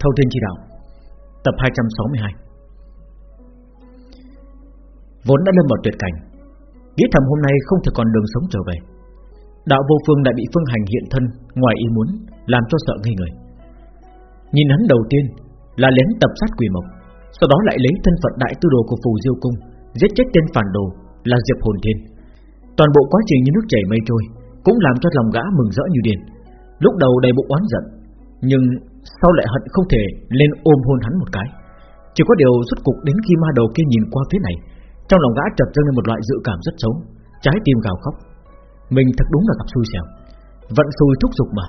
Thâu Thiên Chỉ Đạo, Tập 262 Vốn đã lâm vào tuyệt cảnh, Nghĩ thầm hôm nay không thể còn đường sống trở về. Đạo vô phương đã bị phương hành hiện thân Ngoài ý muốn, Làm cho sợ ngây người. Nhìn hắn đầu tiên là lén tập sát quỷ mộc, Sau đó lại lấy thân phận đại tư đồ của phù diêu cung, Giết chết tên phản đồ Là Diệp Hồn Thiên. Toàn bộ quá trình như nước chảy mây trôi Cũng làm cho lòng gã mừng rỡ như điên. Lúc đầu đầy bụng oán giận, Nhưng sau lại hận không thể lên ôm hôn hắn một cái? Chỉ có điều rốt cục đến khi ma đầu kia nhìn qua phía này, Trong lòng gã chợt dâng lên một loại dự cảm rất xấu, Trái tim gào khóc. Mình thật đúng là gặp xui xẻo, Vận xui thúc giục mà.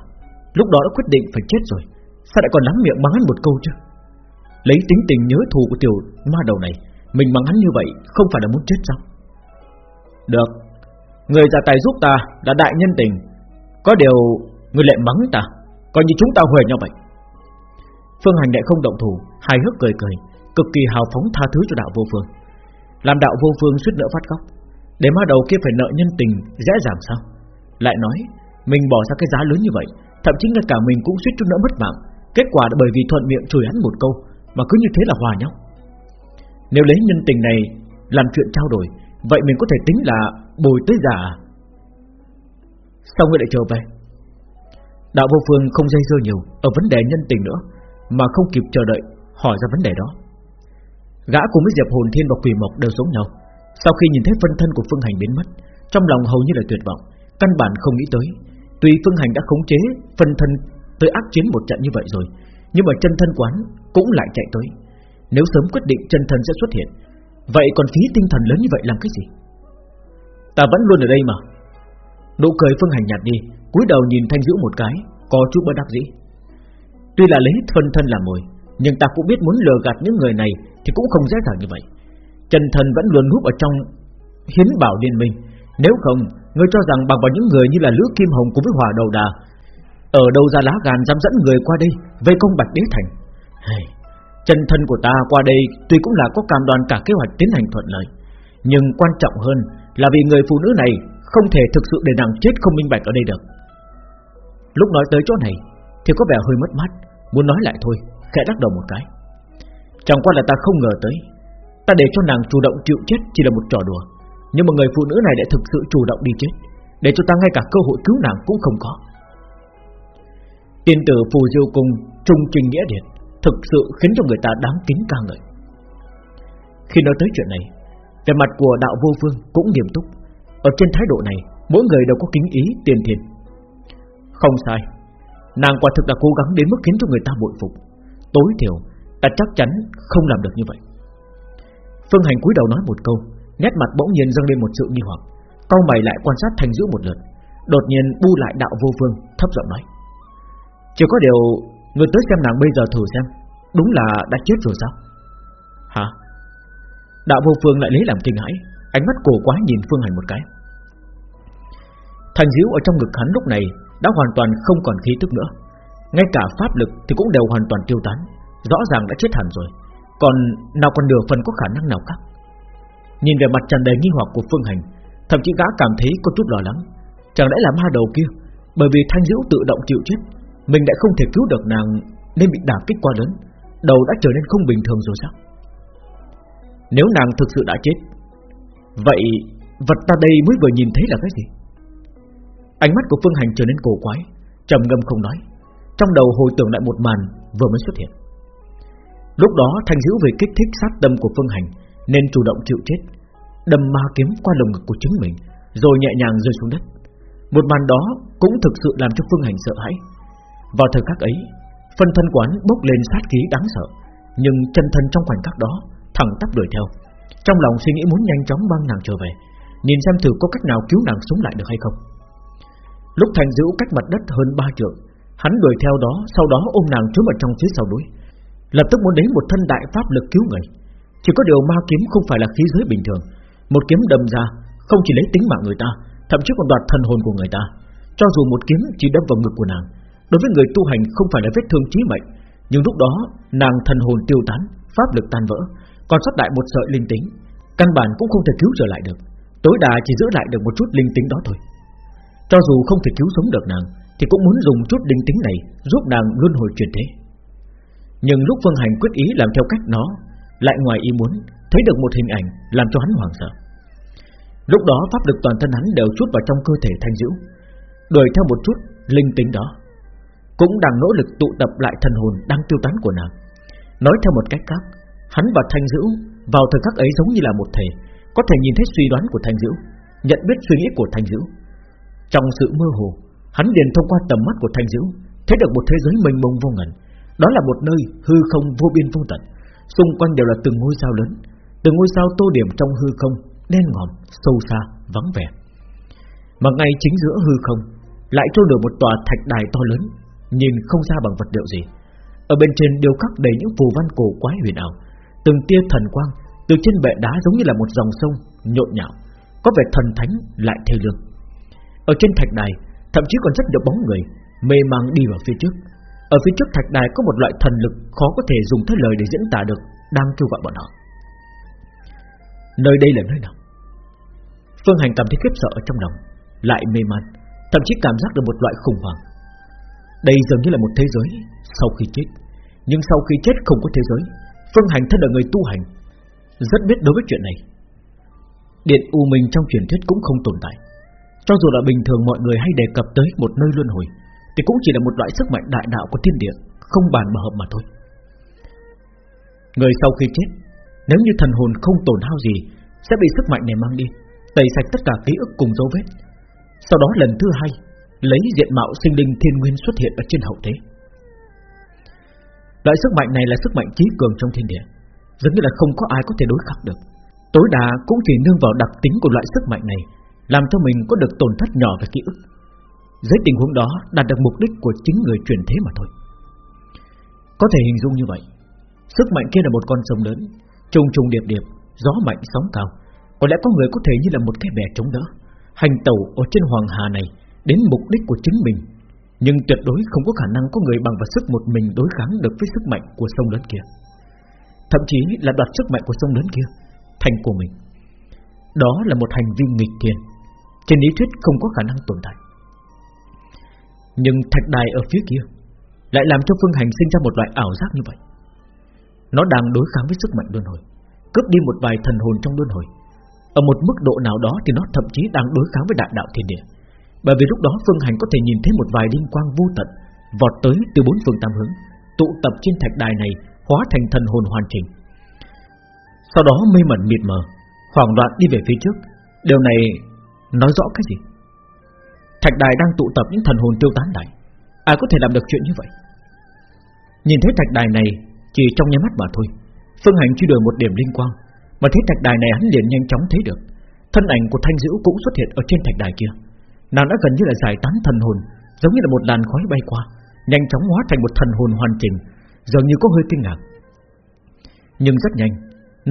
Lúc đó đã quyết định phải chết rồi, Sao lại còn lắm miệng mắng hắn một câu chứ? Lấy tính tình nhớ thù của tiểu ma đầu này, Mình mắng hắn như vậy Không phải là muốn chết sao? Được, Người ra tay giúp ta là đại nhân tình, Có điều Người lại mắng ta, Coi như chúng ta huề nhau vậy. Phương Hành lại không động thủ, Hài hước cười cười, Cực kỳ hào phóng tha thứ cho đạo vô phương. Làm đạo vô phương suýt nữa phát khóc. Để ma đầu kia phải nợ nhân tình, dễ dàng sao? Lại nói, Mình bỏ ra cái giá lớn như vậy, Thậm chí ngay cả mình cũng suýt chút nữa mất mạng. Kết quả là bởi vì thuận miệng chửi hắn một câu, Mà cứ như thế là hòa nhau. Nếu lấy nhân tình này Làm chuyện trao đổi, Vậy mình có thể tính là bồi tới giả à? Sao lại trở về? Đạo vô phương không dây dưa nhiều Ở vấn đề nhân tình nữa. Mà không kịp chờ đợi, hỏi ra vấn đề đó. Gã cùng với Diệp Hồn Thiên và Quỷ Mộc đều giống nhau. Sau khi nhìn thấy phân thân của Phương Hành biến mất, Trong lòng hầu như là tuyệt vọng, Căn bản không nghĩ tới. Tuy Phương Hành đã khống chế phân thân tới ác chiến một trận như vậy rồi, Nhưng mà chân thân quán cũng lại chạy tới. Nếu sớm quyết định chân thân sẽ xuất hiện, Vậy còn phí tinh thần lớn như vậy làm cái gì? Ta vẫn luôn ở đây mà. Nụ cười Phương Hành nhạt đi, cúi đầu nhìn Thanh Dữ một cái, Có chút bất đắc dĩ. Tuy là lấy thân thân làm mồi Nhưng ta cũng biết muốn lừa gạt những người này Thì cũng không dễ dàng như vậy. Chân thân vẫn luôn núp ở trong Hiến bảo liên minh. Nếu không Ngươi cho rằng bằng vào những người như là Lữ Kim Hồng cùng với Hòa Đầu Đà Ở đâu ra lá gan dám dẫn người qua đây Vây công Bạch Đế Thành? Hey, Chân thân của ta qua đây Tuy cũng là có cam đoan cả kế hoạch tiến hành thuận lợi Nhưng quan trọng hơn Là vì người phụ nữ này Không thể thực sự để nàng chết không minh bạch ở đây được. Lúc nói tới chỗ này thì có vẻ hơi mất mát, Muốn nói lại thôi, khẽ đắc đầu một cái. Chẳng qua là ta không ngờ tới, Ta để cho nàng chủ động chịu chết chỉ là một trò đùa, Nhưng mà người phụ nữ này lại thực sự chủ động đi chết, Để cho ta ngay cả cơ hội cứu nàng cũng không có. Tiên tử phù diêu cung Trung trình nghĩa điệt Thực sự khiến cho người ta đáng kính ca ngợi. Khi nói tới chuyện này Về mặt của đạo vô phương cũng nghiêm túc. Ở trên thái độ này, Mỗi người đều có kính ý tiền thiền Không sai Nàng quả thực là cố gắng đến mức khiến cho người ta bội phục. Tối thiểu, Ta chắc chắn không làm được như vậy. Phương Hành cúi đầu nói một câu Nét mặt bỗng nhiên dâng lên một sự nghi hoặc Câu mày lại quan sát thành giữ một lượt, Đột nhiên bu lại đạo vô phương, Thấp giọng nói Chỉ có điều Người tới xem nàng bây giờ thử xem, Đúng là đã chết rồi sao? Hả? Đạo vô phương lại lấy làm kinh hãi, Ánh mắt cổ quá nhìn Phương Hành một cái. Thành diễu ở trong ngực hắn lúc này đã hoàn toàn không còn khí tức nữa. Ngay cả pháp lực thì cũng đều hoàn toàn tiêu tán, Rõ ràng đã chết hẳn rồi. Còn nào còn nửa phần có khả năng nào khác? Nhìn về mặt tràn đầy nghi hoặc của Phương Hành, Thậm chí gã cảm thấy có chút lo lắng. Chẳng lẽ là ma đầu kia, Bởi vì thanh dữ tự động chịu chết, Mình đã không thể cứu được nàng Nên bị đả kích quá lớn, Đầu đã trở nên không bình thường rồi sao? Nếu nàng thực sự đã chết, Vậy vật ta đây mới vừa nhìn thấy là cái gì? Ánh mắt của Phương Hành trở nên cổ quái, trầm ngâm không nói. Trong đầu hồi tưởng lại một màn vừa mới xuất hiện. Lúc đó Thanh Dữ về kích thích sát tâm của Phương Hành, Nên chủ động chịu chết. Đâm ma kiếm qua lồng ngực của chính mình, Rồi nhẹ nhàng rơi xuống đất. Một màn đó cũng thực sự làm cho Phương Hành sợ hãi. Vào thời khắc ấy, Phân thân quán bốc lên sát khí đáng sợ, Nhưng chân thân trong khoảnh khắc đó Thẳng tắp đuổi theo. Trong lòng suy nghĩ muốn nhanh chóng mang nàng trở về, Nhìn xem thử có cách nào cứu nàng sống lại được hay không. Lúc Thành Dữ cách mặt đất hơn ba trượng, Hắn đuổi theo đó, Sau đó ôm nàng trốn vào trong phía sau núi. Lập tức muốn đến một thân đại pháp lực cứu người. Chỉ có điều ma kiếm không phải là khí giới bình thường. Một kiếm đâm ra, Không chỉ lấy tính mạng người ta, Thậm chí còn đoạt thần hồn của người ta. Cho dù một kiếm chỉ đâm vào ngực của nàng, Đối với người tu hành không phải là vết thương chí mệnh. Nhưng lúc đó, nàng thần hồn tiêu tán, Pháp lực tan vỡ, Còn sót lại một sợi linh tính. Căn bản cũng không thể cứu trở lại được. Tối đa chỉ giữ lại được một chút linh tính đó thôi. Cho dù không thể cứu sống được nàng, Thì cũng muốn dùng chút linh tính này Giúp nàng luân hồi chuyển thế. Nhưng lúc Phương Hành quyết ý làm theo cách nó, Lại ngoài ý muốn, Thấy được một hình ảnh làm cho hắn hoảng sợ. Lúc đó pháp lực toàn thân hắn đều chút vào trong cơ thể Thanh Dữ Đuổi theo một chút linh tính đó. Cũng đang nỗ lực tụ tập lại thần hồn đang tiêu tán của nàng. Nói theo một cách khác, Hắn và Thanh Dữ vào thời khắc ấy giống như là một thể, Có thể nhìn thấy suy đoán của Thanh Dữ Nhận biết suy nghĩ của Thanh Dữ trong sự mơ hồ Hắn liền thông qua tầm mắt của Thanh diễu Thấy được một thế giới mênh mông vô ngần. Đó là một nơi hư không vô biên vô tận. Xung quanh đều là từng ngôi sao lớn Từng ngôi sao tô điểm trong hư không Đen ngòm, sâu xa, vắng vẻ. Mà ngay chính giữa hư không Lại trôi được một tòa thạch đài to lớn Nhìn không ra bằng vật liệu gì. Ở bên trên đều khắc đầy những phù văn cổ quái huyền ảo Từng tia thần quang Từ trên bệ đá giống như là một dòng sông Nhộn nhạo Có vẻ thần thánh lại thê lương. Ở trên thạch đài, Thậm chí còn rất nhiều bóng người, Mê mang đi vào phía trước. Ở phía trước thạch đài có một loại thần lực Khó có thể dùng tới lời để diễn tả được, Đang kêu gọi bọn họ. Nơi đây là nơi nào? Phương Hành cảm thấy khiếp sợ trong lòng, Lại mê man, Thậm chí cảm giác được một loại khủng hoảng. Đây dường như là một thế giới Sau khi chết, Nhưng sau khi chết không có thế giới, Phương Hành thân là người tu hành, Rất biết đối với chuyện này. Điện U Minh trong truyền thuyết cũng không tồn tại. Cho dù là bình thường mọi người hay đề cập tới một nơi luân hồi, Thì cũng chỉ là một loại sức mạnh đại đạo của thiên địa, Không bàn mà hợp mà thôi. Người sau khi chết, Nếu như thần hồn không tổn hao gì, Sẽ bị sức mạnh này mang đi, Tẩy sạch tất cả ký ức cùng dấu vết. Sau đó lần thứ hai, Lấy diện mạo sinh linh thiên nguyên xuất hiện ở trên hậu thế. Loại sức mạnh này là sức mạnh trí cường trong thiên địa, Giống như là không có ai có thể đối khắc được. Tối đa cũng chỉ nương vào đặc tính của loại sức mạnh này làm cho mình có được tổn thất nhỏ về ký ức. Dưới tình huống đó, đạt được mục đích của chính người truyền thế mà thôi. Có thể hình dung như vậy, Sức mạnh kia là một con sông lớn, Trùng trùng điệp điệp, Gió mạnh sóng cao. Có lẽ có người có thể như là một cái bè chống đỡ, Hành tàu ở trên hoàng hà này Đến mục đích của chính mình. Nhưng tuyệt đối không có khả năng có người bằng vào sức một mình đối kháng được với sức mạnh của sông lớn kia. Thậm chí là đoạt sức mạnh của sông lớn kia, Thành của mình. Đó là một hành vi nghịch thiên. Trên lý thuyết không có khả năng tồn tại. Nhưng thạch đài ở phía kia Lại làm cho Phương Hành sinh ra một loại ảo giác như vậy. Nó đang đối kháng với sức mạnh luân hồi, Cướp đi một vài thần hồn trong luân hồi. Ở một mức độ nào đó Thì nó thậm chí đang đối kháng với đại đạo thiên địa. Bởi vì lúc đó Phương Hành có thể nhìn thấy một vài linh quang vô tận Vọt tới từ bốn phương tam hướng, Tụ tập trên thạch đài này, Hóa thành thần hồn hoàn chỉnh. Sau đó mê mẩn mịt mờ, Hoảng loạn đi về phía trước. Điều này nói rõ cái gì? Thạch đài đang tụ tập những thần hồn tiêu tán này, Ai có thể làm được chuyện như vậy? Nhìn thấy thạch đài này Chỉ trong nháy mắt mà thôi. Phương Hành truy đuổi một điểm linh quang Mà thấy thạch đài này hắn liền nhanh chóng thấy được. Thân ảnh của Thanh Dữ cũng xuất hiện ở trên thạch đài kia. Nàng đã gần như là giải tán thần hồn Giống như là một làn khói bay qua Nhanh chóng hóa thành một thần hồn hoàn chỉnh Dường như có hơi kinh ngạc. Nhưng rất nhanh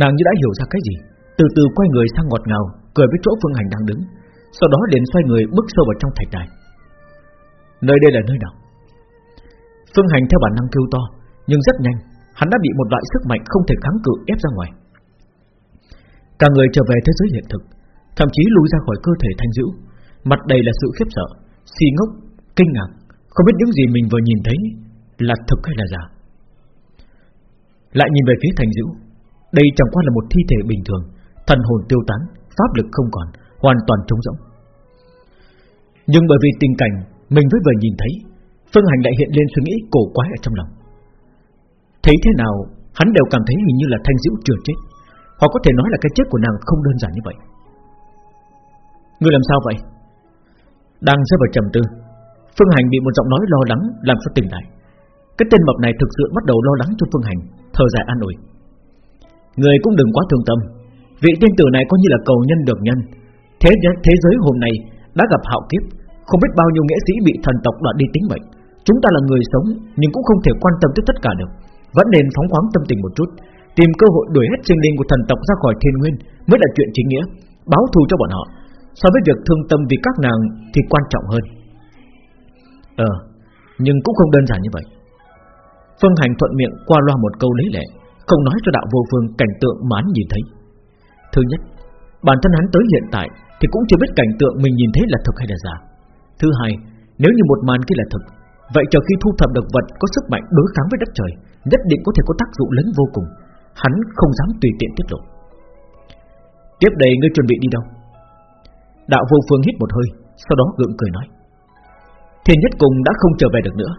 Nàng như đã hiểu ra cái gì Từ từ quay người sang ngọt ngào Cười với chỗ Phương Hành đang đứng. Sau đó liền xoay người bước sâu vào trong thạch đài. Nơi đây là nơi nào? Phương Hành theo bản năng kêu to Nhưng rất nhanh Hắn đã bị một loại sức mạnh không thể kháng cự ép ra ngoài. Cả người trở về thế giới hiện thực Thậm chí lùi ra khỏi cơ thể thanh dữ. Mặt đầy là sự khiếp sợ Xì ngốc, kinh ngạc Không biết những gì mình vừa nhìn thấy Là thực hay là giả. Lại nhìn về phía thành dữ Đây chẳng qua là một thi thể bình thường Thần hồn tiêu tán, pháp lực không còn Hoàn toàn trống rỗng. Nhưng bởi vì tình cảnh Mình mới vừa nhìn thấy, Phương Hành lại hiện lên suy nghĩ cổ quái ở trong lòng. Thấy thế nào, Hắn đều cảm thấy hình như là Thanh Diễu chưa chết, Hoặc có thể nói là cái chết của nàng không đơn giản như vậy. Người làm sao vậy? Đang rơi vào trầm tư, Phương Hành bị một giọng nói lo lắng Làm cho tỉnh lại. Cái tên mập này thực sự bắt đầu lo lắng cho Phương Hành, Thở dài an ủi. Người cũng đừng quá thương tâm, Vị tiên tử này coi như là cầu nhân được nhân Thế thế giới hôm nay đã gặp hạo kiếp. Không biết bao nhiêu nghệ sĩ bị thần tộc đoạt đi tính mệnh. Chúng ta là người sống, Nhưng cũng không thể quan tâm tới tất cả được. Vẫn nên phóng khoáng tâm tình một chút. Tìm cơ hội đuổi hết sinh linh của thần tộc ra khỏi thiên nguyên Mới là chuyện chính nghĩa. Báo thù cho bọn họ. So với việc thương tâm vì các nàng Thì quan trọng hơn. Ờ Nhưng cũng không đơn giản như vậy. Phương Hành thuận miệng qua loa một câu lấy lệ, Không nói cho đạo vô phương cảnh tượng mà hắn nhìn thấy. Thứ nhất, Bản thân hắn tới hiện tại thì cũng chưa biết cảnh tượng mình nhìn thấy là thực hay là giả. Thứ hai, Nếu như một màn kia là thực Vậy chờ khi thu thập được vật có sức mạnh đối kháng với đất trời, Nhất định có thể có tác dụng lớn vô cùng. Hắn không dám tùy tiện tiết lộ. Tiếp đây ngươi chuẩn bị đi đâu? Đạo vô phương hít một hơi, Sau đó gượng cười nói. Thiên nhất cùng đã không trở về được nữa.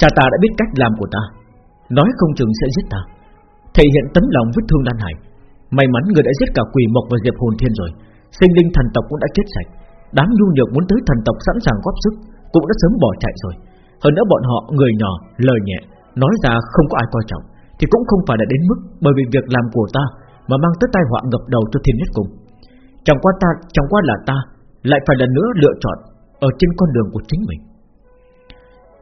Cha ta đã biết cách làm của ta. Nói không chừng sẽ giết ta. Thể hiện tấm lòng vết thương đan Hải. May mắn người đã giết cả quỷ mộc và diệp hồn thiên rồi. Sinh linh thần tộc cũng đã chết sạch. Đám nhu nhược muốn tới thần tộc sẵn sàng góp sức Cũng đã sớm bỏ chạy rồi. Hơn nữa bọn họ người nhỏ, lời nhẹ Nói ra không có ai coi trọng Thì cũng không phải là đến mức Bởi vì việc làm của ta Mà mang tới tai họa ngập đầu cho thiên nhất cùng. Chẳng qua ta, chẳng qua là ta Lại phải lần nữa lựa chọn Ở trên con đường của chính mình.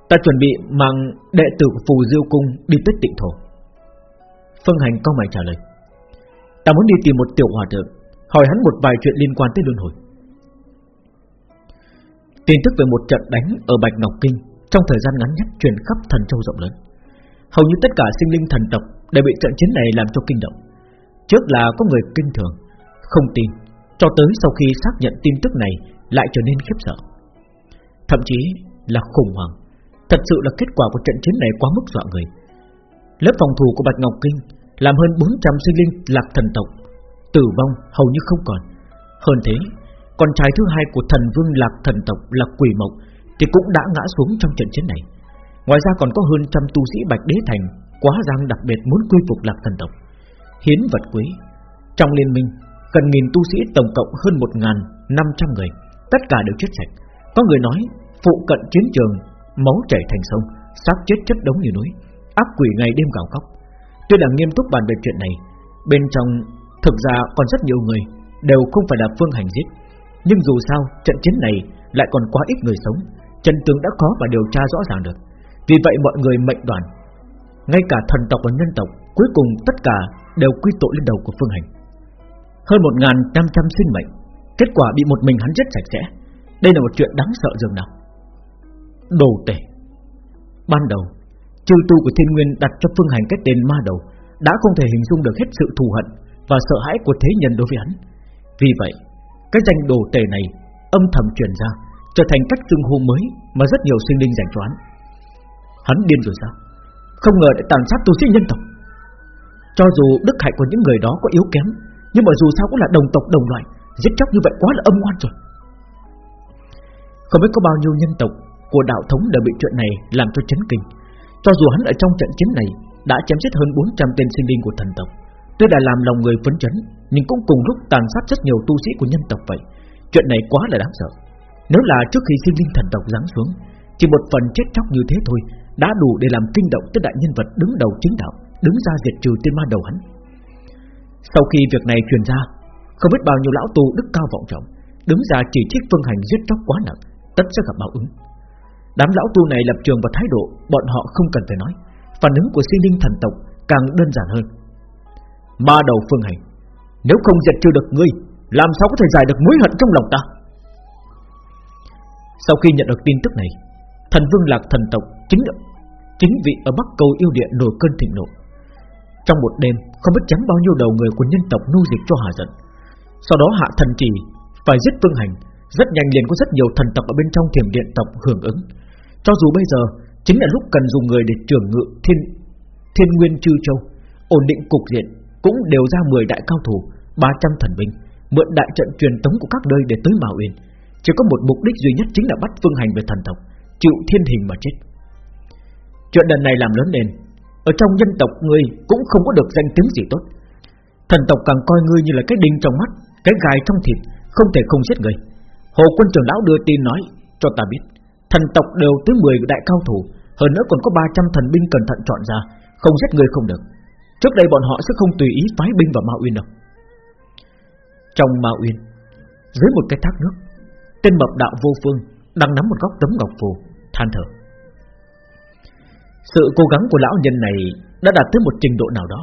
Ta chuẩn bị mang đệ tử của Phù Diêu Cung đi tới tịnh thổ. Phương Hành câu mày trả lời. Ta muốn đi tìm một tiểu hòa thượng Hỏi hắn một vài chuyện liên quan tới luân hồi. Tin tức về một trận đánh ở Bạch Ngọc Kinh Trong thời gian ngắn nhất truyền khắp thần châu rộng lớn. Hầu như tất cả sinh linh thần tộc Đều bị trận chiến này làm cho kinh động. Trước là có người kinh thường, Không tin, Cho tới sau khi xác nhận tin tức này Lại trở nên khiếp sợ. Thậm chí là khủng hoảng, Thật sự là kết quả của trận chiến này quá mức dọa người. Lớp phòng thủ của Bạch Ngọc Kinh Làm hơn 400 sinh linh lạc thần tộc Tử vong hầu như không còn. Hơn thế, Con trai thứ hai của thần vương lạc thần tộc là Quỷ Mộc Thì cũng đã ngã xuống trong trận chiến này. Ngoài ra còn có hơn trăm tu sĩ Bạch Đế Thành Quá giang đặc biệt muốn quy phục lạc thần tộc. Hiến vật quý, Trong liên minh, Gần nghìn tu sĩ tổng cộng hơn 1.500 người, Tất cả đều chết sạch. Có người nói, phụ cận chiến trường, Máu chảy thành sông, xác chết chất đống như núi Áp quỷ ngày đêm gào khóc. Tuy là nghiêm túc bàn về chuyện này, Bên trong thực ra còn rất nhiều người Đều không phải là phương hành giết. Nhưng dù sao, trận chiến này Lại còn quá ít người sống. Chân tướng đã khó mà điều tra rõ ràng được. Vì vậy mọi người mệnh đoàn Ngay cả thần tộc và nhân tộc Cuối cùng tất cả đều quy tội lên đầu của phương hành. Hơn 1.500 sinh mệnh, Kết quả bị một mình hắn giết sạch sẽ. Đây là một chuyện đáng sợ dường nào. Đồ tể. Ban đầu, Chư tu của thiên nguyên đặt cho phương hành cái tên ma đầu Đã không thể hình dung được hết sự thù hận và sợ hãi của thế nhân đối với hắn. Vì vậy, Cái danh đồ tể này âm thầm truyền ra, Trở thành cách xưng hô mới Mà rất nhiều sinh linh dành cho hắn Hắn điên rồi sao? Không ngờ lại tàn sát tu sĩ nhân tộc. Cho dù đức hạnh của những người đó có yếu kém, Nhưng mà dù sao cũng là đồng tộc, đồng loại, Giết chóc như vậy quá là âm ngoan rồi. Không biết có bao nhiêu nhân tộc Của đạo thống đã bị chuyện này làm cho chấn kinh. Cho dù hắn ở trong trận chiến này Đã chém giết hơn 400 tên sinh linh của thần tộc Tuy đã làm lòng người phấn chấn, Nhưng cũng cùng lúc tàn sát rất nhiều tu sĩ của nhân tộc vậy. Chuyện này quá là đáng sợ. Nếu là trước khi sinh linh thần tộc giáng xuống, Chỉ một phần chết chóc như thế thôi, Đã đủ để làm kinh động tới đại nhân vật đứng đầu chính đạo, Đứng ra diệt trừ tiên ma đầu hắn. Sau khi việc này truyền ra, Không biết bao nhiêu lão tu đức cao vọng trọng, Đứng ra chỉ trích phương hành giết chóc quá nặng, Tất sẽ gặp báo ứng. Đám lão tu này lập trường và thái độ, Bọn họ không cần phải nói. Phản ứng của sinh linh thần tộc càng đơn giản hơn ba đầu phương hành. Nếu không diệt trừ được ngươi, Làm sao có thể giải được mối hận trong lòng ta? Sau khi nhận được tin tức này, Thần vương lạc thần tộc Chính chính vị ở Bắc Cầu yêu địa nổi cơn thịnh nộ. Trong một đêm, Không biết chấm bao nhiêu đầu người của nhân tộc nô dịch cho hà giận. Sau đó hạ thần chỉ Phải giết phương hành, Rất nhanh liền có rất nhiều thần tộc ở bên trong thiểm điện tộc hưởng ứng. Cho dù bây giờ, Chính là lúc cần dùng người để trưởng ngự thiên thiên nguyên chư châu, Ổn định cục diện cũng đều ra 10 đại cao thủ 300 thần binh, Mượn đại trận truyền tống của các nơi để tới Mạo Uyên. Chỉ có một mục đích duy nhất chính là bắt phương hành về thần tộc, Chịu thiên hình mà chết. Chuyện lần này làm lớn lên, Ở trong nhân tộc ngươi cũng không có được danh tiếng gì tốt. Thần tộc càng coi ngươi như là cái đinh trong mắt, Cái gai trong thịt, Không thể không giết ngươi. Hồ quân trưởng lão đưa tin nói Cho ta biết, Thần tộc đều tới 10 đại cao thủ, Hơn nữa còn có 300 thần binh cẩn thận chọn ra, Không giết người không được. Trước đây bọn họ sẽ không tùy ý phái binh vào Ma Uyên đâu. Trong Ma Uyên, Dưới một cái thác nước, Tên mập đạo vô phương Đang nắm một góc tấm ngọc phù, Than thở. Sự cố gắng của lão nhân này Đã đạt tới một trình độ nào đó,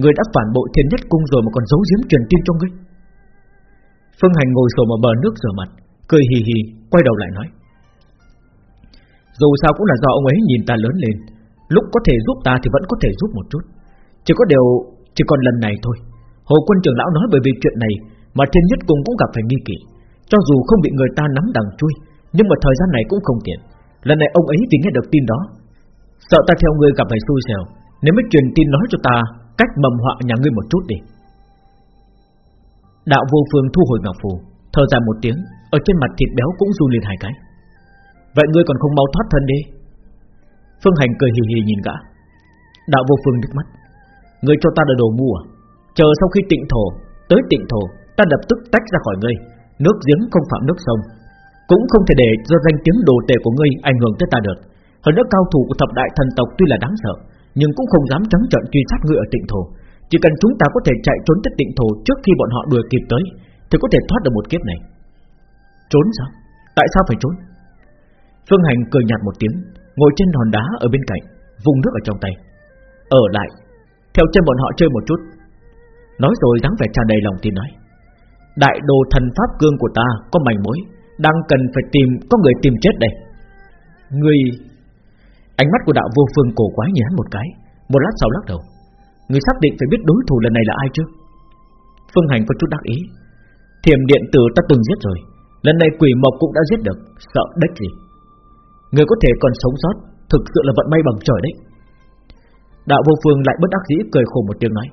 Người đã phản bội thiên nhất cung rồi mà còn giấu giếm truyền tin cho ngươi. Phương Hành ngồi sổ ở bờ nước rửa mặt, Cười hì hì, Quay đầu lại nói. Dù sao cũng là do ông ấy nhìn ta lớn lên, Lúc có thể giúp ta thì vẫn có thể giúp một chút. Chỉ có điều, Chỉ còn lần này thôi. Hồ quân trưởng lão nói bởi vì chuyện này Mà thiên nhất cùng cũng gặp phải nghi kỵ. Cho dù không bị người ta nắm đằng chui, Nhưng mà thời gian này cũng không tiện. Lần này ông ấy vì nghe được tin đó. Sợ ta theo ngươi gặp phải xui xẻo Nếu mới truyền tin nói cho ta Cách mầm họa nhà ngươi một chút đi. Đạo vô phương thu hồi ngọc phù, Thở dài một tiếng, Ở trên mặt thịt béo cũng run lên hai cái. Vậy ngươi còn không mau thoát thân đi? Phương Hành cười hì hì nhìn gã. Đạo vô phương nước mắt. Ngươi cho ta đồ mua. À Chờ sau khi tịnh thổ, Tới tịnh thổ, Ta lập tức tách ra khỏi ngươi. Nước giếng không phạm nước sông. Cũng không thể để do danh tiếng đồ tệ của ngươi ảnh hưởng tới ta được. Hơn nữa cao thủ của thập đại thần tộc tuy là đáng sợ, Nhưng cũng không dám trắng trợn truy sát ngươi ở tịnh thổ. Chỉ cần chúng ta có thể chạy trốn tới tịnh thổ Trước khi bọn họ đuổi kịp tới, Thì có thể thoát được một kiếp này. Trốn sao? Tại sao phải trốn? Phương Hành cười nhạt một tiếng, Ngồi trên hòn đá ở bên cạnh Vùng nước ở trong tay. Ở lại theo chân bọn họ chơi một chút. Nói rồi dáng vẻ tràn đầy lòng tin nói, Đại đồ thần pháp cương của ta Có mảnh mối, Đang cần phải tìm, Có người tìm chết đây. Người, Ánh mắt của đạo vô phương cổ quái nhìn hắn một cái, Một lát sau lắc đầu. Người xác định phải biết đối thủ lần này là ai chứ? Phương Hành có chút đắc ý. Thiềm điện tử ta từng giết rồi, Lần này quỷ mộc cũng đã giết được, Sợ đếch gì? Người có thể còn sống sót, Thực sự là vận may bằng trời đấy. Đạo vô phương lại bất đắc dĩ cười khổ một tiếng nói,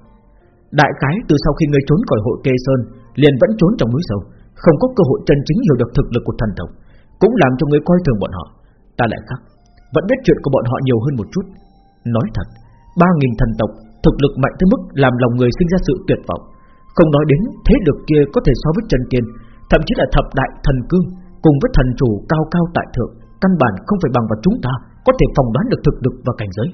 Đại cái từ sau khi ngươi trốn khỏi hội kê sơn, Liền vẫn trốn trong núi sâu, Không có cơ hội chân chính hiểu được thực lực của thần tộc, Cũng làm cho ngươi coi thường bọn họ. Ta lại khác, Vẫn biết chuyện của bọn họ nhiều hơn một chút. Nói thật, Ba nghìn thần tộc, Thực lực mạnh tới mức làm lòng người sinh ra sự tuyệt vọng. Không nói đến thế lực kia có thể so với chân tiên Thậm chí là thập đại thần cương, Cùng với thần chủ cao cao tại thượng, Căn bản không phải bằng vào chúng ta Có thể phòng đoán được thực lực và cảnh giới.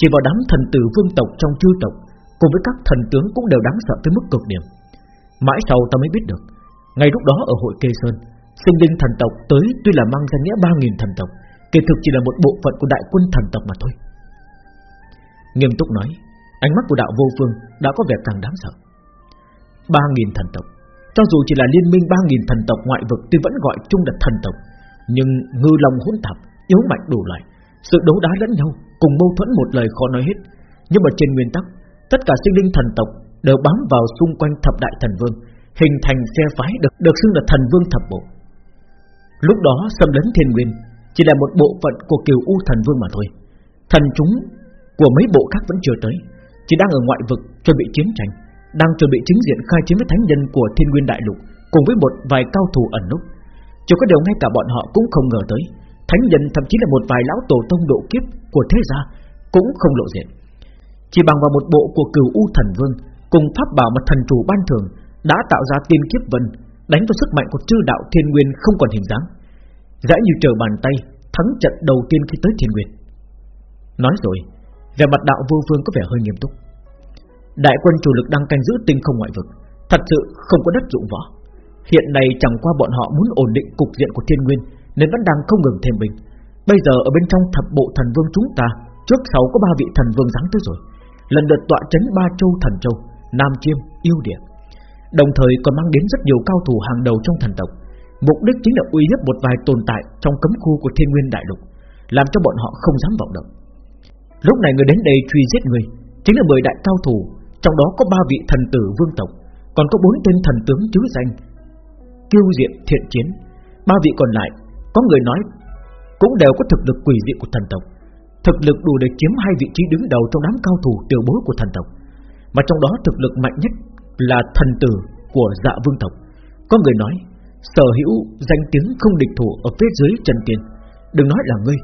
Chỉ vào đám thần tử vương tộc trong chư tộc, Cùng với các thần tướng cũng đều đáng sợ tới mức cực điểm. Mãi sau ta mới biết được, Ngay lúc đó ở hội Kê Sơn, Sinh linh thần tộc tới tuy là mang danh nghĩa 3.000 thần tộc, Kỳ thực chỉ là một bộ phận của đại quân thần tộc mà thôi. Nghiêm túc nói, Ánh mắt của đạo vô phương đã có vẻ càng đáng sợ. 3.000 thần tộc, Cho dù chỉ là liên minh 3.000 thần tộc ngoại vực Tuy vẫn gọi chung là thần tộc, Nhưng ngư lòng hỗn tạp, Yếu mạnh đủ loại, Sự đấu đá lẫn nhau Cùng mâu thuẫn một lời khó nói hết Nhưng mà trên nguyên tắc Tất cả sinh linh thần tộc đều bám vào xung quanh thập đại thần vương, hình thành phe phái được được xưng là thần vương thập bộ. Lúc đó xâm lấn thiên nguyên chỉ là một bộ phận của kiều u thần vương mà thôi. Thần chúng của mấy bộ khác vẫn chưa tới, chỉ đang ở ngoại vực chuẩn bị chiến tranh, đang chuẩn bị chính diện khai chiến với thánh nhân của thiên nguyên đại lục cùng với một vài cao thủ ẩn núp. Chỉ có điều ngay cả bọn họ cũng không ngờ tới, thánh nhân thậm chí là một vài lão tổ tông độ kiếp của thế gia cũng không lộ diện. Chỉ bằng vào một bộ của cửu u thần vương Cùng pháp bảo mà thần chủ ban thường Đã tạo ra tiên kiếp vân, Đánh vào sức mạnh của chư đạo thiên nguyên không còn hình dáng. Dễ như trở bàn tay, Thắng trận đầu tiên khi tới thiên nguyên. Nói rồi Về mặt đạo vô vương có vẻ hơi nghiêm túc. Đại quân chủ lực đang canh giữ tinh không ngoại vực, Thật sự không có đất dụng võ. Hiện nay chẳng qua bọn họ muốn ổn định cục diện của thiên nguyên Nên vẫn đang không ngừng thêm bình Bây giờ ở bên trong thập bộ thần vương chúng ta Trước sau có ba vị thần vương giáng tới rồi lần lượt tọa chấn ba châu thần châu, Nam Chiêm, Yêu Địa. Đồng thời còn mang đến rất nhiều cao thủ hàng đầu trong thần tộc. Mục đích chính là uy hiếp một vài tồn tại trong cấm khu của Thiên Nguyên Đại Lục, làm cho bọn họ không dám vọng động. Lúc này người đến đây truy giết người, chính là mười đại cao thủ, trong đó có ba vị thần tử vương tộc, còn có bốn tên thần tướng chứ danh, kiêu diệm thiện chiến. Ba vị còn lại, có người nói cũng đều có thực lực quỷ dị của thần tộc thực lực đủ để chiếm hai vị trí đứng đầu trong đám cao thủ tiểu bối của thần tộc, mà trong đó thực lực mạnh nhất là thần tử của Dạ Vương tộc. Có người nói, sở hữu danh tiếng không địch thủ ở phía dưới Trần Tiên, đừng nói là ngươi,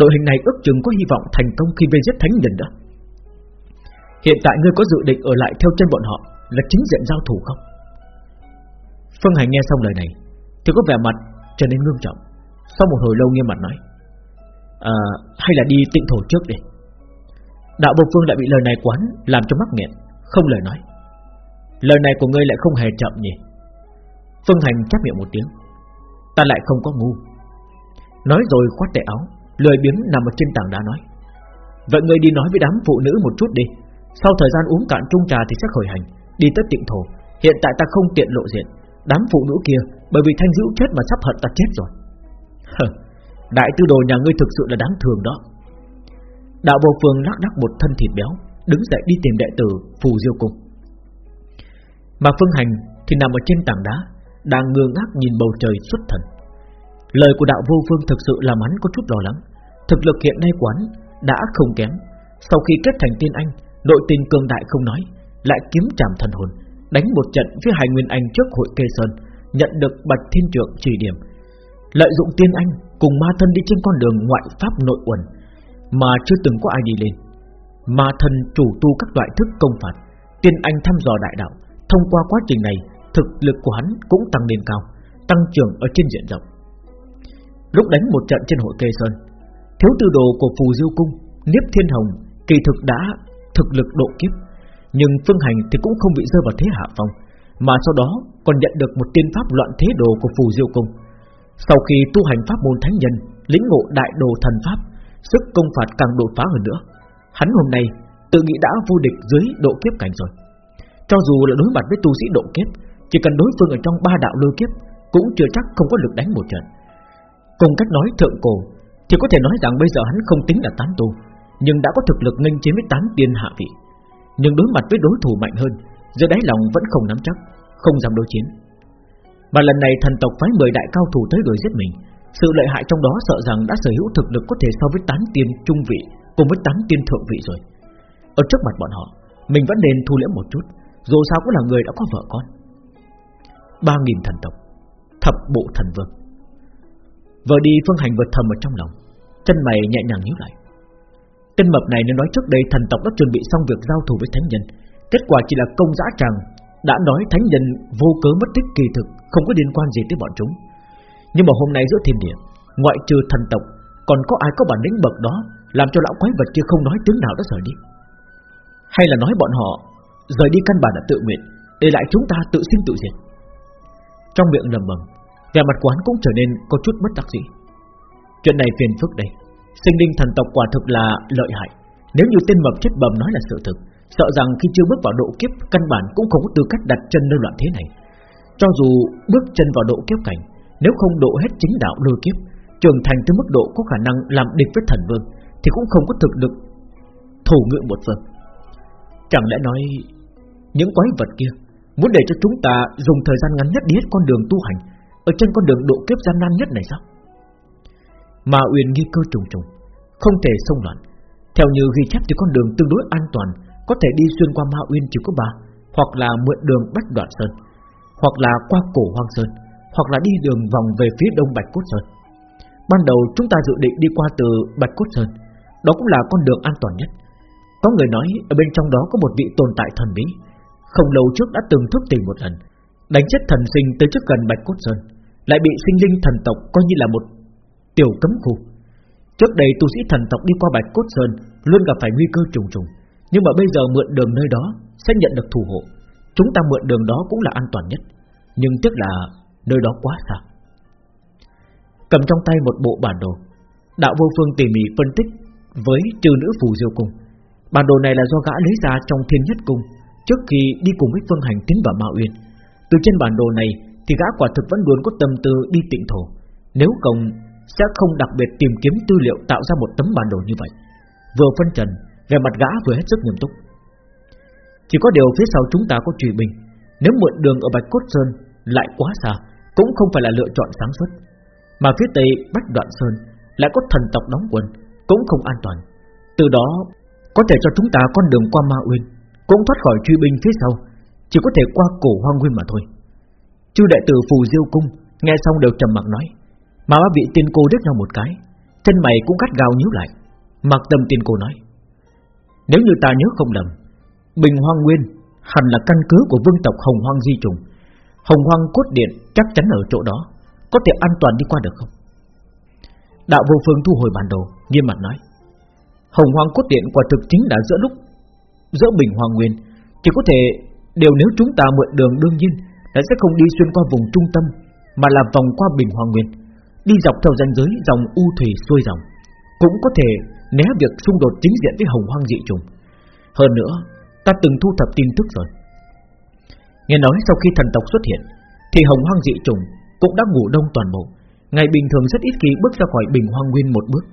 đội hình này ước chừng có hy vọng thành công khi vây giết thánh nhân đó. Hiện tại ngươi có dự định ở lại theo chân bọn họ là chính diện giao thủ không? Phương Hành nghe xong lời này, thì có vẻ mặt trở nên ngương trọng. Sau một hồi lâu nghiêm mặt nói à, Hay là đi tịnh thổ trước đi. Đạo Bộc Phương lại bị lời này quán Làm cho mắc nghẹn Không lời nói. Lời này của ngươi lại không hề chậm nhỉ. Phương Hành chắp miệng một tiếng Ta lại không có ngu. Nói rồi khoát tay áo Lười biếng nằm ở trên tảng đá nói Vậy ngươi đi nói với đám phụ nữ một chút đi. Sau thời gian uống cạn chung trà thì sẽ khởi hành Đi tới tịnh thổ. Hiện tại ta không tiện lộ diện. Đám phụ nữ kia Bởi vì thanh dữ chết mà sắp hận ta chết rồi. Đại tư đồ nhà ngươi thực sự là đáng thường đó. Đạo vô phương lắc lắc một thân thịt béo, Đứng dậy đi tìm đệ tử Phù Diêu Cung. Mà Phương Hành thì nằm ở trên tảng đá, Đang ngơ ngác nhìn bầu trời xuất thần. Lời của đạo vô phương thực sự làm hắn có chút lo lắng. Thực lực hiện nay quán đã không kém. Sau khi kết thành tiên anh, Nội tình cường đại không nói, Lại kiếm trảm thần hồn, Đánh một trận với hai nguyên anh trước hội kê sơn, Nhận được bạch thiên trượng chỉ điểm. Lợi dụng tiên anh Cùng ma thân đi trên con đường ngoại pháp nội uẩn, Mà chưa từng có ai đi lên. Ma thân chủ tu các loại thức công phạt, Tiên anh thăm dò đại đạo, Thông qua quá trình này, Thực lực của hắn cũng tăng lên cao, Tăng trưởng ở trên diện rộng. Lúc đánh một trận trên hội kê sơn, Thiếu tư đồ của phù diêu cung, Niếp thiên hồng, Kỳ thực đã thực lực độ kiếp, Nhưng phương hành thì cũng không bị rơi vào thế hạ phong, Mà sau đó còn nhận được một tiên pháp loạn thế đồ của phù diêu cung. Sau khi tu hành pháp môn thánh nhân, Lĩnh ngộ đại đồ thần pháp, Sức công phạt càng đột phá hơn nữa. Hắn hôm nay, tự nghĩ đã vô địch dưới độ kiếp cảnh rồi. Cho dù là đối mặt với tu sĩ độ kiếp, Chỉ cần đối phương ở trong ba đạo lôi kiếp Cũng chưa chắc không có lực đánh một trận. Cùng cách nói thượng cổ, Thì có thể nói rằng bây giờ hắn không tính là tán tu, Nhưng đã có thực lực nghênh chiến với tán tiên hạ vị. Nhưng đối mặt với đối thủ mạnh hơn giữa đáy lòng vẫn không nắm chắc, Không dám đối chiến. Mà lần này thần tộc phái 10 đại cao thủ tới đuổi giết mình. Sự lợi hại trong đó sợ rằng đã sở hữu thực lực có thể so với tán tiên trung vị Cùng với tán tiên thượng vị rồi. Ở trước mặt bọn họ, Mình vẫn nên thu liễm một chút, Dù sao cũng là người đã có vợ con. Ba nghìn thần tộc, Thập bộ thần vương. Vừa đi Phương Hành vượt thầm ở trong lòng, Chân mày nhẹ nhàng nhíu lại. Tên mập này nếu nói trước đây thần tộc đã chuẩn bị xong việc giao thủ với thánh nhân, Kết quả chỉ là công dã tràng Đã nói thánh nhân vô cớ mất tích kỳ thực. Không có liên quan gì tới bọn chúng. Nhưng mà hôm nay giữa thiên địa, Ngoại trừ thần tộc, Còn có ai có bản lĩnh bậc đó Làm cho lão quái vật kia không nói tiếng nào đã rời đi? Hay là nói bọn họ Rời đi căn bản là tự nguyện, Để lại chúng ta tự sinh tự diệt? Trong miệng lầm bầm, Vẻ mặt quán cũng trở nên có chút bất đắc dĩ. Chuyện này phiền phức đây. Sinh linh thần tộc quả thực là lợi hại. Nếu như tên mập chết bầm nói là sự thực, Sợ rằng khi chưa bước vào độ kiếp, Căn bản cũng không có tư cách đặt chân nơi loạn thế này. Cho dù bước chân vào độ kiếp cảnh, Nếu không độ hết chính đạo lôi kiếp, Trưởng thành tới mức độ có khả năng làm địch với thần vương, Thì cũng không có thực lực Thủ ngự một phương Chẳng lẽ nói, Những quái vật kia Muốn để cho chúng ta dùng thời gian ngắn nhất đi hết con đường tu hành, ở trên con đường độ kiếp gian nan nhất này sao? Mà Uyên nghi cơ trùng trùng, Không thể xông loạn. Theo như ghi chép thì con đường tương đối an toàn, Có thể đi xuyên qua Ma Uyên chỉ có ba, Hoặc là mượn đường Bách Đoạn Sơn. Hoặc là qua cổ Hoang Sơn Hoặc là đi đường vòng về phía đông Bạch Cốt Sơn Ban đầu chúng ta dự định đi qua từ Bạch Cốt Sơn Đó cũng là con đường an toàn nhất Có người nói ở bên trong đó có một vị tồn tại thần bí Không lâu trước đã từng thức tỉnh một lần Đánh chết thần sinh tới trước gần Bạch Cốt Sơn lại bị sinh linh thần tộc coi như là một tiểu cấm khu. Trước đây tu sĩ thần tộc đi qua Bạch Cốt Sơn luôn gặp phải nguy cơ trùng trùng, nhưng mà bây giờ mượn đường nơi đó sẽ nhận được thủ hộ. Chúng ta mượn đường đó cũng là an toàn nhất, nhưng tiếc là nơi đó quá xa. Cầm trong tay một bộ bản đồ, đạo vô phương tỉ mỉ phân tích với trừ nữ phù diêu cung. Bản đồ này là do gã lấy ra trong thiên nhất cung trước khi đi cùng với phương hành tiến vào Ma Uyên. Từ trên bản đồ này thì gã quả thực vẫn luôn có tâm tư đi tịnh thổ Nếu không Sẽ không đặc biệt tìm kiếm tư liệu Tạo ra một tấm bản đồ như vậy Vừa phân trần Về mặt gã vừa hết sức nghiêm túc chỉ có điều phía sau chúng ta có trùy binh. Nếu mượn đường ở Bạch Cốt Sơn Lại quá xa, Cũng không phải là lựa chọn sáng suốt. Mà phía tây Bách Đoạn Sơn Lại có thần tộc đóng quân, Cũng không an toàn. Từ đó, có thể cho chúng ta con đường qua Ma Uyên, Cũng thoát khỏi truy binh phía sau, Chỉ có thể qua cổ hoang nguyên mà thôi. Chư đệ tử phù diêu cung Nghe xong đều trầm mặc nói, Mà ba vị tiên cô đứt nhau một cái, Chân mày cũng cắt gao nhíu lại. Mặc tâm tiên cô nói, Nếu như ta nhớ không lầm Bình hoang nguyên hẳn là căn cứ của vương tộc hồng hoang di trùng. Hồng hoang cốt điện chắc chắn ở chỗ đó, Có thể an toàn đi qua được không? Đạo vô phương thu hồi bản đồ, Nghiêm mặt nói. Hồng hoang cốt điện quả thực chính đã giữa lúc, Giữa bình hoang nguyên. Chỉ có thể đều nếu chúng ta mượn đường đương nhiên đã sẽ không đi xuyên qua vùng trung tâm, Mà là vòng qua Bình Hoang Nguyên, Đi dọc theo ranh giới dòng U Thủy xuôi dòng. Cũng có thể né việc xung đột chính diện với hồng hoang dị trùng. Hơn nữa Ta từng thu thập tin tức rồi. Nghe nói sau khi thần tộc xuất hiện, Thì hồng hoang dị trùng Cũng đã ngủ đông toàn bộ. Ngày bình thường rất ít khi bước ra khỏi Bình Hoang Nguyên một bước.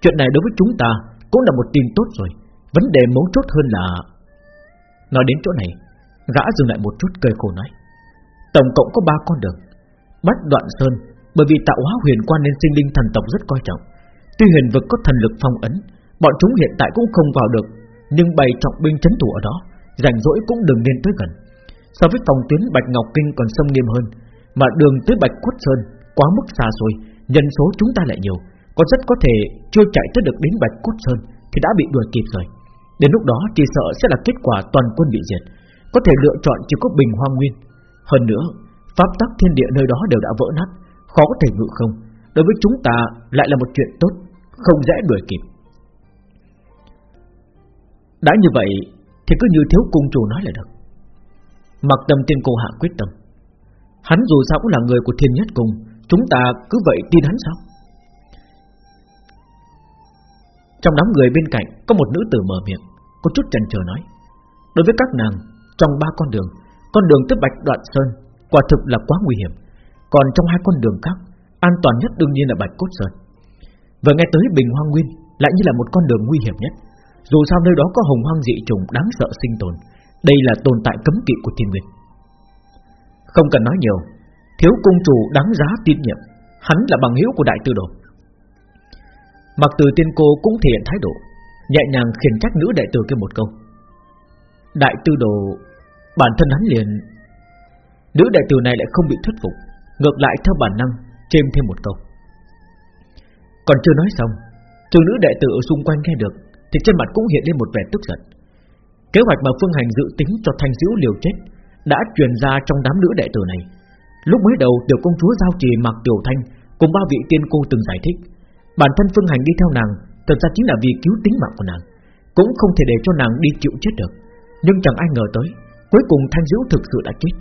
Chuyện này đối với chúng ta Cũng là một tin tốt rồi. Vấn đề mấu chốt hơn là Nói đến chỗ này, Gã dừng lại một chút cười khổ nói. Tổng cộng có ba con đường. Bắt Đoạn Sơn, Bởi vì tạo hóa huyền quan nên sinh linh thần tộc rất coi trọng. Tuy huyền vực có thần lực phong ấn, Bọn chúng hiện tại cũng không vào được nhưng bày trọng binh chấn thủ ở đó, Rảnh rỗi cũng đừng nên tới gần. So với phòng tuyến Bạch Ngọc Kinh còn sâm nghiêm hơn, Mà đường tới Bạch Quất Sơn Quá mức xa xôi, Nhân số chúng ta lại nhiều, Còn rất có thể chưa chạy tới được đến Bạch Quất Sơn Thì đã bị đuổi kịp rồi. Đến lúc đó chỉ sợ sẽ là kết quả toàn quân bị diệt, Có thể lựa chọn chỉ có Bình hoang Nguyên. Hơn nữa, Pháp tắc thiên địa nơi đó đều đã vỡ nát, Khó có thể ngự không. Đối với chúng ta lại là một chuyện tốt, Không dễ đuổi kịp. Đã như vậy, Thì cứ như thiếu cung chủ nói là được. Mặc tâm tiên cô hạ quyết tâm. Hắn dù sao cũng là người của thiên nhất cung, Chúng ta cứ vậy tin hắn sao? Trong đám người bên cạnh, Có một nữ tử mở miệng, Có chút chần chờ nói. Đối với các nàng, Trong ba con đường Con đường tới Bạch Đoạn Sơn, Quả thực là quá nguy hiểm. Còn trong hai con đường khác, An toàn nhất đương nhiên là Bạch Cốt Sơn. Vừa nghe tới Bình Hoang Nguyên, Lại như là một con đường nguy hiểm nhất. Dù sao nơi đó có hồng hoang dị trùng đáng sợ sinh tồn, Đây là tồn tại cấm kỵ của thiên nguyên. Không cần nói nhiều, Thiếu cung chủ đáng giá tin nhiệm, Hắn là bằng hữu của đại tư đồ. Mặc từ tiên cô cũng thể hiện thái độ, Nhẹ nhàng khiển trách nữ đại tử kia một câu. Đại tư đồ, Bản thân hắn liền, Nữ đại tử này lại không bị thuyết phục, Ngược lại theo bản năng, Chêm thêm một câu. Còn chưa nói xong Trường nữ đại tử ở xung quanh nghe được thì trên mặt cũng hiện lên một vẻ tức giận. Kế hoạch mà Phương Hành dự tính cho Thanh Diễu liều chết Đã truyền ra trong đám nữ đệ tử này. Lúc mới đầu, tiểu công chúa giao trì mặc tiểu thanh Cùng ba vị tiên cô từng giải thích. Bản thân Phương Hành đi theo nàng, Thật ra chính là vì cứu tính mạng của nàng, Cũng không thể để cho nàng đi chịu chết được. Nhưng chẳng ai ngờ tới, Cuối cùng Thanh Diễu thực sự đã chết.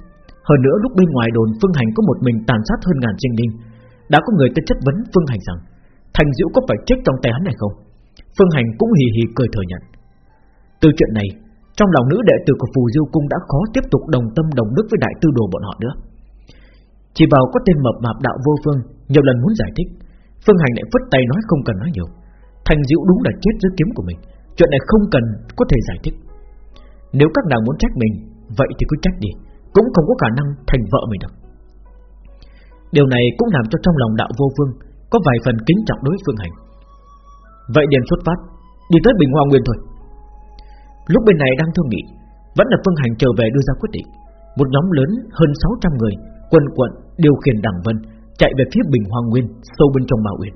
Hơn nữa, lúc bên ngoài đồn Phương Hành có một mình tàn sát hơn ngàn sinh linh, đã có người tới chất vấn Phương Hành rằng Thành Diễu có phải chết trong tay hắn này không? Phương Hành cũng hì hì cười thừa nhận. Từ chuyện này, Trong lòng nữ đệ tử của Phù Diêu Cung đã khó tiếp tục đồng tâm đồng đức với đại tư đồ bọn họ nữa. Chỉ vào có tên mập mạp đạo vô phương, Nhiều lần muốn giải thích, Phương Hành lại phất tay nói không cần nói nhiều. Thành Diệu đúng là chết dưới kiếm của mình, Chuyện này không cần có thể giải thích. Nếu các nàng muốn trách mình, Vậy thì cứ trách đi, Cũng không có khả năng thành vợ mình được. Điều này cũng làm cho trong lòng đạo vô phương Có vài phần kính trọng đối phương hành. Vậy điểm xuất phát, Đi tới Bình Hoa Nguyên thôi. Lúc bên này đang thương nghị, Vẫn là phương hành trở về đưa ra quyết định. Một nhóm lớn hơn 600 người Quân quận, điều khiển đảng vân, Chạy về phía Bình Hoa Nguyên, Sâu bên trong Ma Uyên.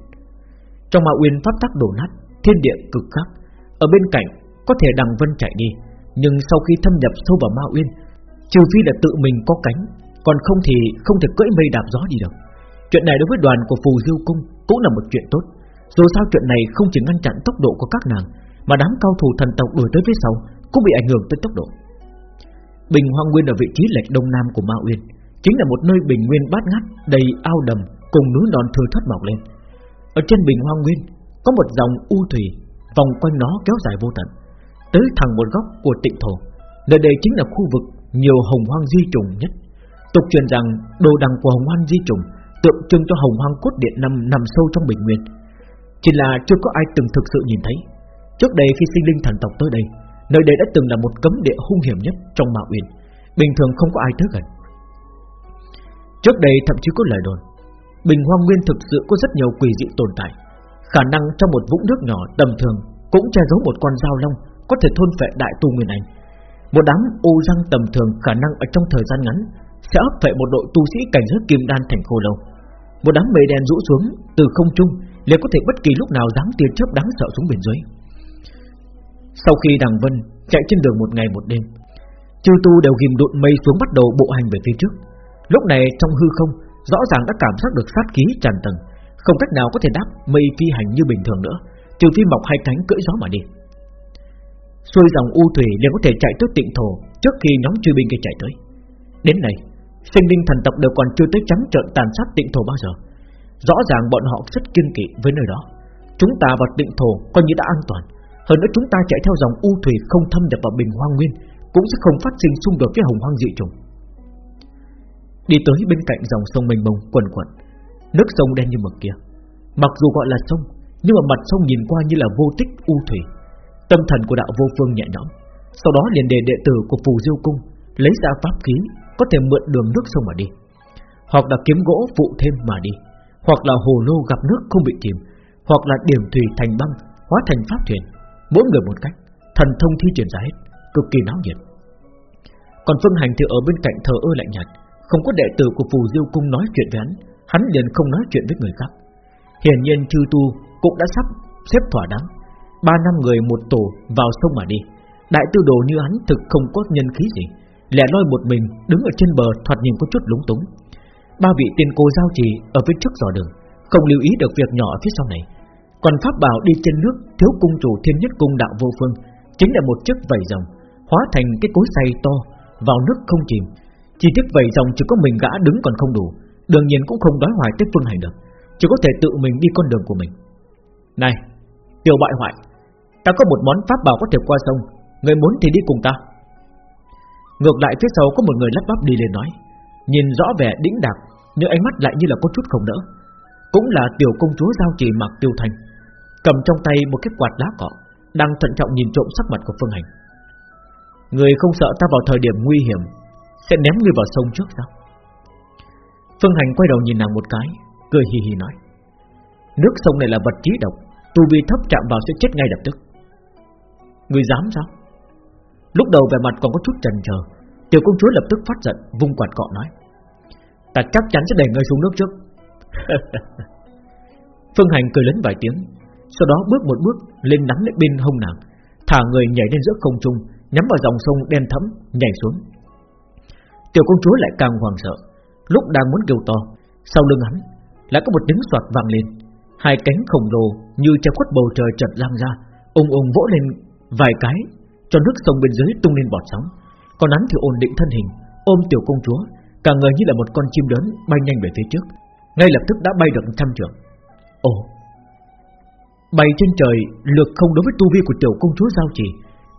Trong Ma Uyên pháp tắc đổ nát, Thiên địa cực khắc. Ở bên cạnh, có thể đằng vân chạy đi, Nhưng sau khi thâm nhập sâu vào Ma Uyên, Trừ phi là tự mình có cánh, còn không thì không thể cưỡi mây đạp gió đi được Chuyện này đối với đoàn của Phù Diêu Cung Cũng là một chuyện tốt. Dù sao chuyện này không chỉ ngăn chặn tốc độ của các nàng, Mà đám cao thủ thần tộc đuổi tới phía sau Cũng bị ảnh hưởng tới tốc độ. Bình Hoang Nguyên ở vị trí lệch đông nam của Ma Uyên Chính là một nơi bình nguyên bát ngát, Đầy ao đầm cùng núi non thưa thớt mọc lên. Ở trên Bình Hoang Nguyên Có một dòng u thủy Vòng quanh nó kéo dài vô tận, Tới thẳng một góc của tịnh thổ. Nơi đây chính là khu vực nhiều hồng hoang di trùng nhất. Tục truyền rằng đồ đằng của hồng hoang di trùng tượng trưng cho hồng hoang cốt điện nằm nằm sâu trong bình nguyên. Chỉ là chưa có ai từng thực sự nhìn thấy. Trước đây khi sinh linh thần tộc tới đây, nơi đây đã từng là một cấm địa hung hiểm nhất trong mạo uyên, bình thường không có ai tới gần. Trước đây thậm chí có lời đồn, bình hoang nguyên thực sự có rất nhiều quỷ dị tồn tại, khả năng trong một vũng nước nhỏ tầm thường cũng che giấu một con dao long có thể thôn phệ đại tu nguyên anh. Một đám ô răng tầm thường khả năng ở trong thời gian ngắn sẽ ấp phệ một đội tu sĩ cảnh giới kim đan thành khô lâu. Một đám mây đen rũ xuống từ không trung, liền có thể bất kỳ lúc nào dám tia chớp đáng sợ xuống bên dưới. Sau khi Đằng Vân chạy trên đường một ngày một đêm, chư tu đều ghim đụn mây xuống bắt đầu bộ hành về phía trước. Lúc này trong hư không, rõ ràng đã cảm giác được sát khí tràn tầng, không cách nào có thể đáp mây phi hành như bình thường nữa, trừ phi mọc hai cánh cưỡi gió mà đi. Xuôi dòng u thủy liền có thể chạy tới tịnh thổ trước khi nhóm chư binh kia chạy tới. Đến này, Sinh linh thần tộc đều còn chưa tới trắng trợn tàn sát tịnh thổ bao giờ Rõ ràng bọn họ rất kiên kỵ với nơi đó. Chúng ta vào định thổ coi như đã an toàn. Hơn nữa chúng ta chạy theo dòng u thủy không thâm nhập vào bình hoang nguyên Cũng sẽ không phát sinh xung đột với hồng hoang dị trùng Đi tới bên cạnh dòng sông mênh mông quần quần Nước sông đen như mực kia. Mặc dù gọi là sông Nhưng mà mặt sông nhìn qua như là vô tích u thủy. Tâm thần của đạo vô phương nhẹ nhõm. Sau đó liền đề đệ tử của phù diêu cung Lấy ra pháp khí có thể mượn đường nước sông mà đi, hoặc là kiếm gỗ phụ thêm mà đi, hoặc là hồ lô gặp nước không bị chìm, Hoặc là điểm thủy thành băng, Hóa thành pháp thuyền, Mỗi người một cách, Thần thông thi triển ra hết, Cực kỳ náo nhiệt. Còn Phương Hành thì ở bên cạnh thờ ơ lạnh nhạt, Không có đệ tử của Phù Diêu Cung nói chuyện với hắn Hắn liền không nói chuyện với người khác. Hiển nhiên chư tu cũng đã sắp xếp thỏa đáng, Ba năm người một tổ vào sông mà đi, Đại tư đồ như hắn thực không có nhân khí gì, Lẻ loi một mình đứng ở trên bờ thoạt nhìn có chút lúng túng. Ba vị tiên cô giao trì ở phía trước dò đường, Không lưu ý được việc nhỏ phía sau này. Còn pháp bảo đi trên nước, Thiếu cung chủ thiên nhất cung đạo vô phương, Chính là một chiếc vầy rồng, Hóa thành cái cối xay to, Vào nước không chìm. Chỉ tiếc vầy rồng chỉ có mình gã đứng còn không đủ, Đương nhiên cũng không đói hoài tới phương hành được, Chỉ có thể tự mình đi con đường của mình. Này, Tiểu bại hoại, Ta có một món pháp bảo có thể qua sông, Người muốn thì đi cùng ta. Ngược lại phía sau có một người lắp bắp đi lên nói. Nhìn rõ vẻ đĩnh đạc, Nhưng ánh mắt lại như là có chút không đỡ Cũng là tiểu công chúa giao trì mặc tiêu thành, Cầm trong tay một cái quạt lá cọ, Đang thận trọng nhìn trộm sắc mặt của Phương Hành. Người không sợ ta vào thời điểm nguy hiểm, Sẽ ném người vào sông trước sao? Phương Hành quay đầu nhìn nàng một cái, Cười hì hì nói, Nước sông này là vật trí độc, Tu vi thấp chạm vào sẽ chết ngay lập tức. Người dám sao? Lúc đầu vẻ mặt còn có chút chần chờ Tiểu công chúa lập tức phát giận Vung quạt cọ nói Ta chắc chắn sẽ đẩy ngươi xuống nước trước Phương Hành cười lớn vài tiếng Sau đó bước một bước lên nắm lên bên hông nàng Thả người nhảy lên giữa không trung Nhắm vào dòng sông đen thẫm Nhảy xuống Tiểu công chúa lại càng hoàng sợ Lúc đang muốn kêu to Sau lưng hắn lại có một tiếng soạt vang lên Hai cánh khổng lồ như che khuất bầu trời chợt lang ra ung ung vỗ lên vài cái cho nước sông bên dưới tung lên bọt sóng. Còn hắn thì ổn định thân hình, ôm tiểu công chúa, cả người như là một con chim lớn bay nhanh về phía trước, ngay lập tức đã bay được trăm trượng. Ồ, bay trên trời lược không đối với tu vi của tiểu công chúa giao trì,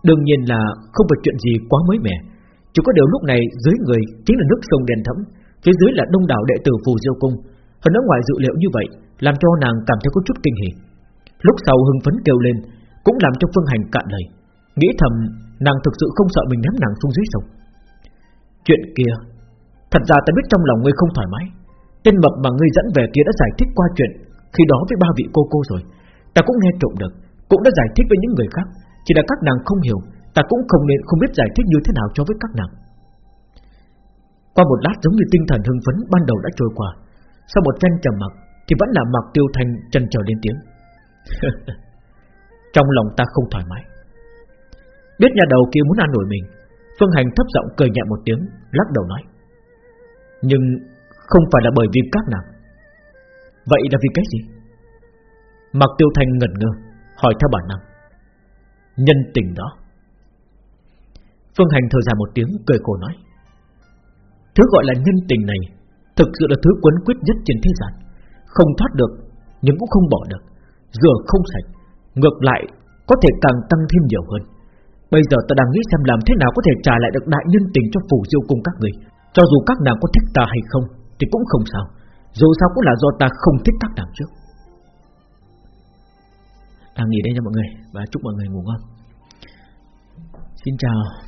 đương nhiên là không phải chuyện gì quá mới mẻ. Chỉ có điều lúc này dưới người chính là nước sông đen thẫm, phía dưới là đông đảo đệ tử phù diêu cung. Hơn nữa ngoài dự liệu như vậy, làm cho nàng cảm thấy có chút kinh hỉ. Lúc sau hưng phấn kêu lên, cũng làm cho Phương Hành cạn lời. Nghĩ thầm, nàng thực sự không sợ mình ném nàng xuống dưới sông. Chuyện kia, Thật ra ta biết trong lòng ngươi không thoải mái. Tên mập mà ngươi dẫn về kia đã giải thích qua chuyện Khi đó với ba vị cô cô rồi. Ta cũng nghe trộm được, Cũng đã giải thích với những người khác. Chỉ là các nàng không hiểu, Ta cũng không nên, không biết giải thích như thế nào cho với các nàng. Qua một lát giống như tinh thần hưng phấn Ban đầu đã trôi qua. Sau một phen trầm mặc, Thì vẫn là mặc tiêu thành chân trở lên tiếng. Trong lòng ta không thoải mái. Biết nhà đầu kia muốn ăn nổi mình, Phương Hành thấp giọng cười nhẹ một tiếng, Lắc đầu nói. Nhưng không phải là bởi vì các nàng. Vậy là vì cái gì? Mặc tiêu thanh ngẩn ngơ, Hỏi theo bản năng. Nhân tình đó. Phương Hành thở dài một tiếng, cười khổ nói. Thứ gọi là nhân tình này Thực sự là thứ quấn quyết nhất trên thế gian. Không thoát được, Nhưng cũng không bỏ được. Rửa không sạch, Ngược lại có thể càng tăng thêm nhiều hơn. Bây giờ ta đang nghĩ xem làm thế nào có thể trả lại được đại nhân tình cho phủ diêu cung các người. Cho dù các nàng có thích ta hay không, Thì cũng không sao. Dù sao cũng là do ta không thích các nàng trước đang nghỉ đây nha mọi người, Và chúc mọi người ngủ ngon. Xin chào.